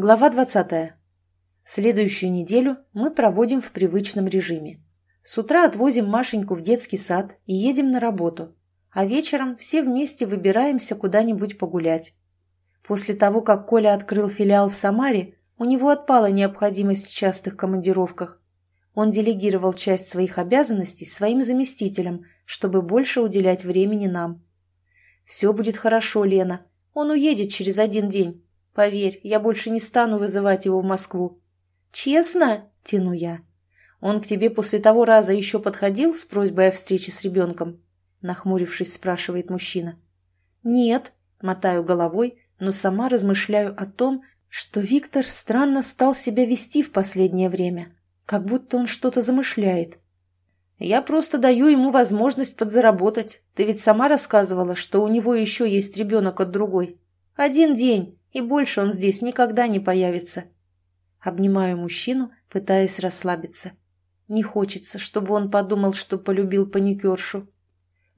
Глава 20. Следующую неделю мы проводим в привычном режиме. С утра отвозим Машеньку в детский сад и едем на работу, а вечером все вместе выбираемся куда-нибудь погулять. После того, как Коля открыл филиал в Самаре, у него отпала необходимость в частых командировках. Он делегировал часть своих обязанностей своим заместителям, чтобы больше уделять времени нам. «Все будет хорошо, Лена. Он уедет через один день. Поверь, я больше не стану вызывать его в Москву. Честно? Тяну я. Он к тебе после того раза еще подходил с просьбой о встрече с ребенком? Нахмурившись, спрашивает мужчина. Нет, мотаю головой, но сама размышляю о том, что Виктор странно стал себя вести в последнее время, как будто он что-то замышляет. Я просто даю ему возможность подзаработать. Ты ведь сама рассказывала, что у него еще есть ребенок от другой. Один день, и больше он здесь никогда не появится. Обнимаю мужчину, пытаясь расслабиться. Не хочется, чтобы он подумал, что полюбил паникершу.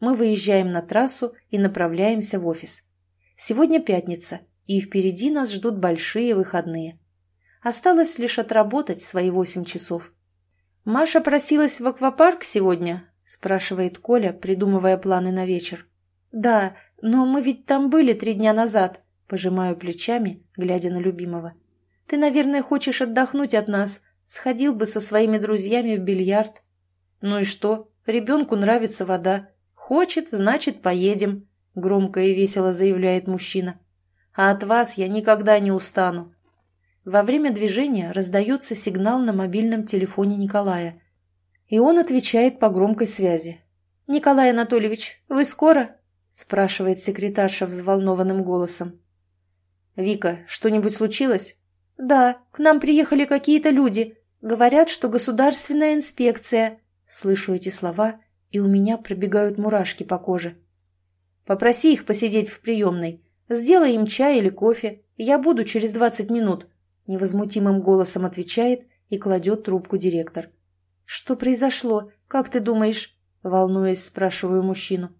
Мы выезжаем на трассу и направляемся в офис. Сегодня пятница, и впереди нас ждут большие выходные. Осталось лишь отработать свои восемь часов. «Маша просилась в аквапарк сегодня?» – спрашивает Коля, придумывая планы на вечер. «Да, но мы ведь там были три дня назад», Пожимаю плечами, глядя на любимого. «Ты, наверное, хочешь отдохнуть от нас. Сходил бы со своими друзьями в бильярд». «Ну и что? Ребенку нравится вода. Хочет, значит, поедем», — громко и весело заявляет мужчина. «А от вас я никогда не устану». Во время движения раздается сигнал на мобильном телефоне Николая. И он отвечает по громкой связи. «Николай Анатольевич, вы скоро?» – спрашивает секретарша взволнованным голосом. «Вика, что-нибудь случилось?» «Да, к нам приехали какие-то люди. Говорят, что государственная инспекция». Слышу эти слова, и у меня пробегают мурашки по коже. «Попроси их посидеть в приемной. Сделай им чай или кофе. Я буду через двадцать минут», — невозмутимым голосом отвечает и кладет трубку директор. «Что произошло? Как ты думаешь?» — волнуясь, спрашиваю мужчину.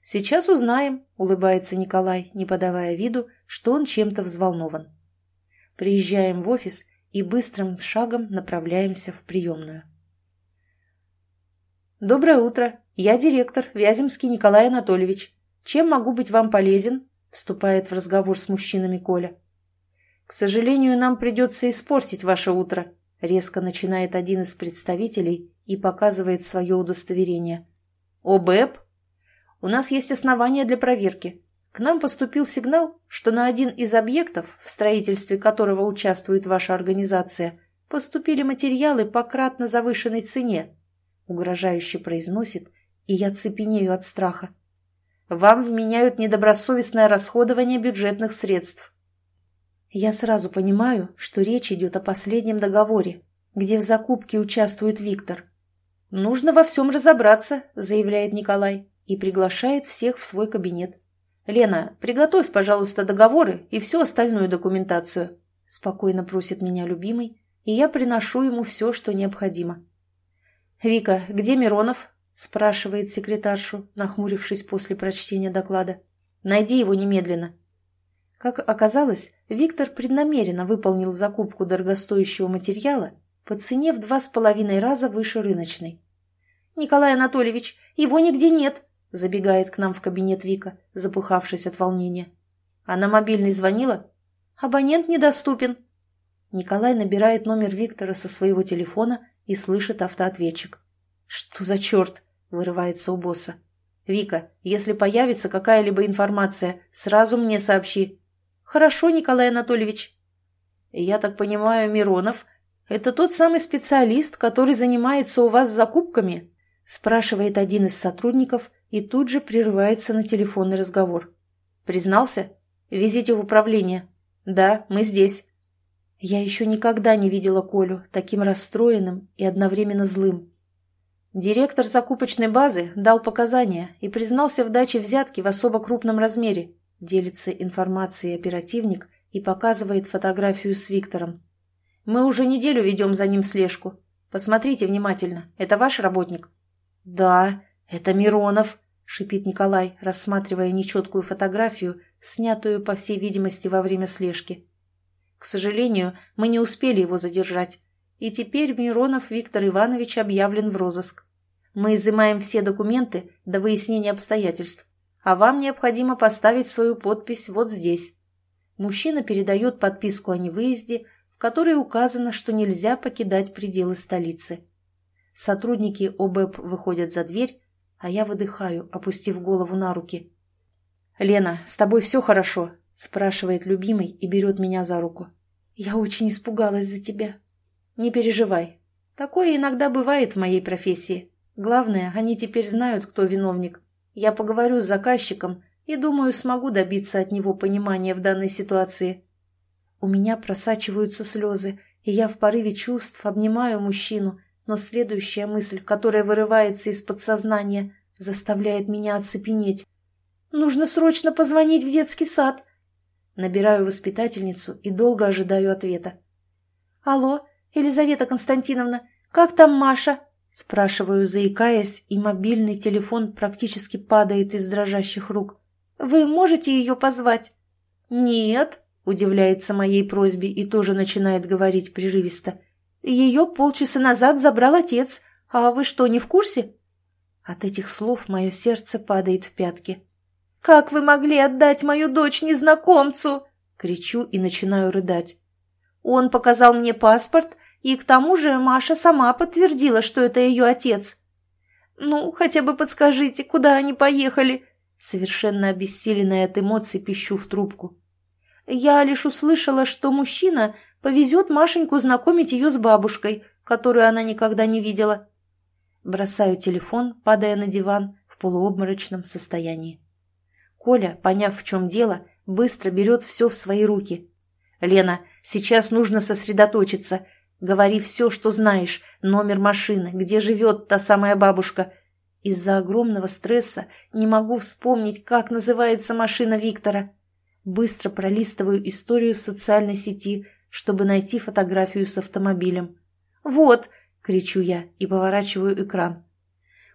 «Сейчас узнаем», — улыбается Николай, не подавая виду, что он чем-то взволнован. Приезжаем в офис и быстрым шагом направляемся в приемную. «Доброе утро. Я директор, Вяземский Николай Анатольевич. Чем могу быть вам полезен?» — вступает в разговор с мужчинами Коля. «К сожалению, нам придется испортить ваше утро», — резко начинает один из представителей и показывает свое удостоверение. «ОБЭП?» У нас есть основания для проверки. К нам поступил сигнал, что на один из объектов, в строительстве которого участвует ваша организация, поступили материалы по кратно завышенной цене. Угрожающе произносит, и я цепенею от страха. Вам вменяют недобросовестное расходование бюджетных средств. Я сразу понимаю, что речь идет о последнем договоре, где в закупке участвует Виктор. «Нужно во всем разобраться», — заявляет Николай и приглашает всех в свой кабинет. «Лена, приготовь, пожалуйста, договоры и всю остальную документацию», – спокойно просит меня любимый, и я приношу ему все, что необходимо. «Вика, где Миронов?» – спрашивает секретаршу, нахмурившись после прочтения доклада. «Найди его немедленно». Как оказалось, Виктор преднамеренно выполнил закупку дорогостоящего материала по цене в два с половиной раза выше рыночной. «Николай Анатольевич, его нигде нет!» Забегает к нам в кабинет Вика, запыхавшись от волнения. Она мобильный звонила? Абонент недоступен. Николай набирает номер Виктора со своего телефона и слышит автоответчик. «Что за черт?» – вырывается у босса. «Вика, если появится какая-либо информация, сразу мне сообщи». «Хорошо, Николай Анатольевич». «Я так понимаю, Миронов – это тот самый специалист, который занимается у вас закупками?» – спрашивает один из сотрудников и тут же прерывается на телефонный разговор. «Признался? Везите в управление. Да, мы здесь». Я еще никогда не видела Колю таким расстроенным и одновременно злым. Директор закупочной базы дал показания и признался в даче взятки в особо крупном размере, делится информацией оперативник и показывает фотографию с Виктором. Мы уже неделю ведем за ним слежку. Посмотрите внимательно. Это ваш работник? Да, «Это Миронов», — шипит Николай, рассматривая нечеткую фотографию, снятую, по всей видимости, во время слежки. К сожалению, мы не успели его задержать. И теперь Миронов Виктор Иванович объявлен в розыск. Мы изымаем все документы до выяснения обстоятельств, а вам необходимо поставить свою подпись вот здесь. Мужчина передает подписку о невыезде, в которой указано, что нельзя покидать пределы столицы. Сотрудники ОБЭП выходят за дверь, а я выдыхаю, опустив голову на руки. «Лена, с тобой все хорошо?» – спрашивает любимый и берет меня за руку. «Я очень испугалась за тебя». «Не переживай. Такое иногда бывает в моей профессии. Главное, они теперь знают, кто виновник. Я поговорю с заказчиком и, думаю, смогу добиться от него понимания в данной ситуации». У меня просачиваются слезы, и я в порыве чувств обнимаю мужчину – но следующая мысль, которая вырывается из подсознания, заставляет меня оцепенеть. «Нужно срочно позвонить в детский сад!» Набираю воспитательницу и долго ожидаю ответа. «Алло, Елизавета Константиновна, как там Маша?» Спрашиваю, заикаясь, и мобильный телефон практически падает из дрожащих рук. «Вы можете ее позвать?» «Нет», — удивляется моей просьбе и тоже начинает говорить прерывисто. Ее полчаса назад забрал отец. А вы что, не в курсе?» От этих слов мое сердце падает в пятки. «Как вы могли отдать мою дочь незнакомцу?» Кричу и начинаю рыдать. Он показал мне паспорт, и к тому же Маша сама подтвердила, что это ее отец. «Ну, хотя бы подскажите, куда они поехали?» Совершенно обессиленная от эмоций пищу в трубку. Я лишь услышала, что мужчина повезет Машеньку знакомить ее с бабушкой, которую она никогда не видела. Бросаю телефон, падая на диван в полуобморочном состоянии. Коля, поняв, в чем дело, быстро берет все в свои руки. «Лена, сейчас нужно сосредоточиться. Говори все, что знаешь. Номер машины, где живет та самая бабушка. Из-за огромного стресса не могу вспомнить, как называется машина Виктора». Быстро пролистываю историю в социальной сети, чтобы найти фотографию с автомобилем. «Вот!» — кричу я и поворачиваю экран.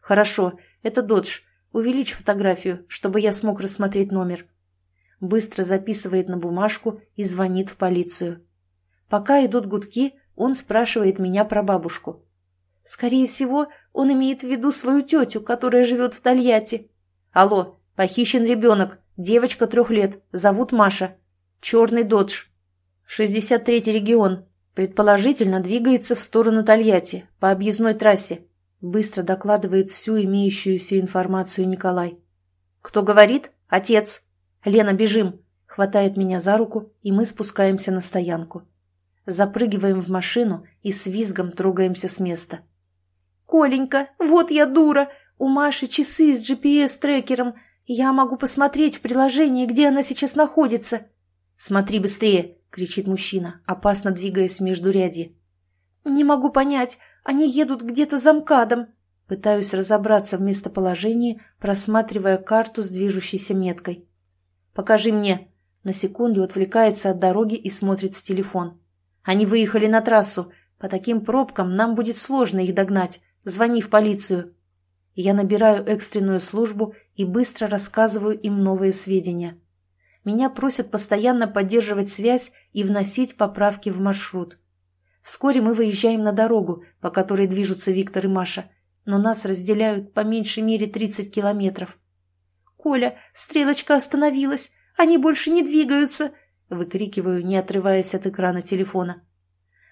«Хорошо, это Додж. Увеличь фотографию, чтобы я смог рассмотреть номер». Быстро записывает на бумажку и звонит в полицию. Пока идут гудки, он спрашивает меня про бабушку. Скорее всего, он имеет в виду свою тетю, которая живет в Тольятти. «Алло, похищен ребенок. Девочка трех лет. Зовут Маша. Черный додж. 63-й регион. Предположительно, двигается в сторону Тольятти, по объездной трассе. Быстро докладывает всю имеющуюся информацию Николай. «Кто говорит? Отец!» «Лена, бежим!» Хватает меня за руку, и мы спускаемся на стоянку. Запрыгиваем в машину и с визгом трогаемся с места. «Коленька, вот я дура! У Маши часы с GPS-трекером. «Я могу посмотреть в приложении, где она сейчас находится». «Смотри быстрее!» — кричит мужчина, опасно двигаясь между ряди. «Не могу понять. Они едут где-то за МКАДом». Пытаюсь разобраться в местоположении, просматривая карту с движущейся меткой. «Покажи мне». На секунду отвлекается от дороги и смотрит в телефон. «Они выехали на трассу. По таким пробкам нам будет сложно их догнать. Звони в полицию». Я набираю экстренную службу и быстро рассказываю им новые сведения. Меня просят постоянно поддерживать связь и вносить поправки в маршрут. Вскоре мы выезжаем на дорогу, по которой движутся Виктор и Маша, но нас разделяют по меньшей мере 30 километров. «Коля, стрелочка остановилась! Они больше не двигаются!» выкрикиваю, не отрываясь от экрана телефона.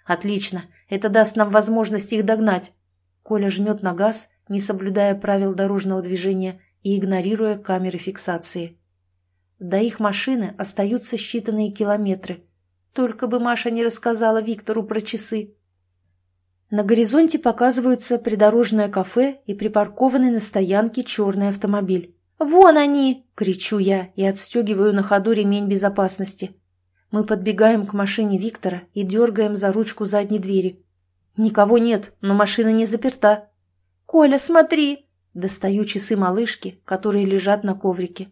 «Отлично! Это даст нам возможность их догнать!» Коля жмет на газ, не соблюдая правил дорожного движения и игнорируя камеры фиксации. До их машины остаются считанные километры. Только бы Маша не рассказала Виктору про часы. На горизонте показываются придорожное кафе и припаркованный на стоянке черный автомобиль. «Вон они!» — кричу я и отстегиваю на ходу ремень безопасности. Мы подбегаем к машине Виктора и дергаем за ручку задней двери. «Никого нет, но машина не заперта». «Коля, смотри!» Достаю часы малышки, которые лежат на коврике.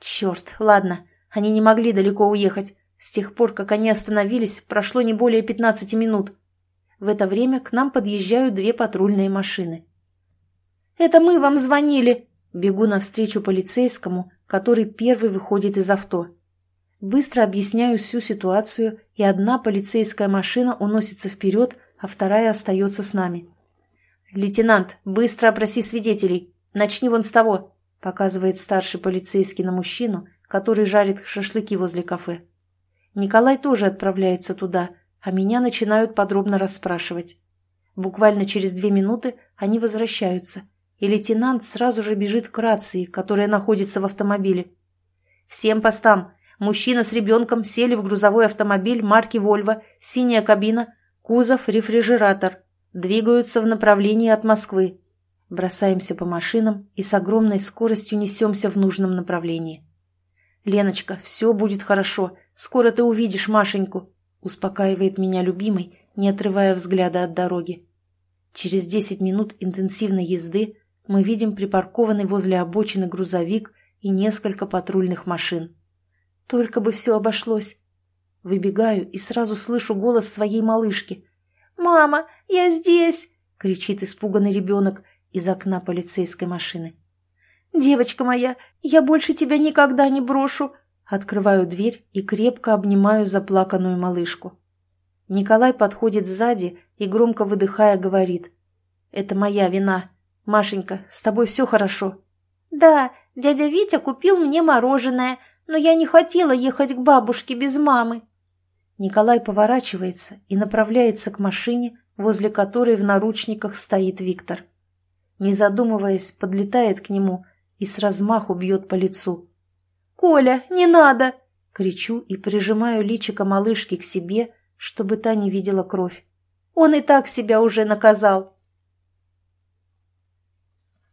«Черт, ладно, они не могли далеко уехать. С тех пор, как они остановились, прошло не более пятнадцати минут. В это время к нам подъезжают две патрульные машины. «Это мы вам звонили!» Бегу навстречу полицейскому, который первый выходит из авто. Быстро объясняю всю ситуацию, и одна полицейская машина уносится вперед, а вторая остается с нами. «Лейтенант, быстро опроси свидетелей. Начни вон с того», — показывает старший полицейский на мужчину, который жарит шашлыки возле кафе. Николай тоже отправляется туда, а меня начинают подробно расспрашивать. Буквально через две минуты они возвращаются, и лейтенант сразу же бежит к рации, которая находится в автомобиле. «Всем постам! Мужчина с ребенком сели в грузовой автомобиль марки «Вольво», синяя кабина, кузов, рефрижератор. Двигаются в направлении от Москвы. Бросаемся по машинам и с огромной скоростью несемся в нужном направлении. «Леночка, все будет хорошо. Скоро ты увидишь Машеньку», — успокаивает меня любимый, не отрывая взгляда от дороги. Через десять минут интенсивной езды мы видим припаркованный возле обочины грузовик и несколько патрульных машин. Только бы все обошлось. Выбегаю и сразу слышу голос своей малышки. «Мама, я здесь!» — кричит испуганный ребенок из окна полицейской машины. «Девочка моя, я больше тебя никогда не брошу!» Открываю дверь и крепко обнимаю заплаканную малышку. Николай подходит сзади и, громко выдыхая, говорит. «Это моя вина. Машенька, с тобой все хорошо?» «Да, дядя Витя купил мне мороженое, но я не хотела ехать к бабушке без мамы». Николай поворачивается и направляется к машине, возле которой в наручниках стоит Виктор. Не задумываясь, подлетает к нему и с размаху бьет по лицу. «Коля, не надо!» — кричу и прижимаю личико малышки к себе, чтобы та не видела кровь. «Он и так себя уже наказал!»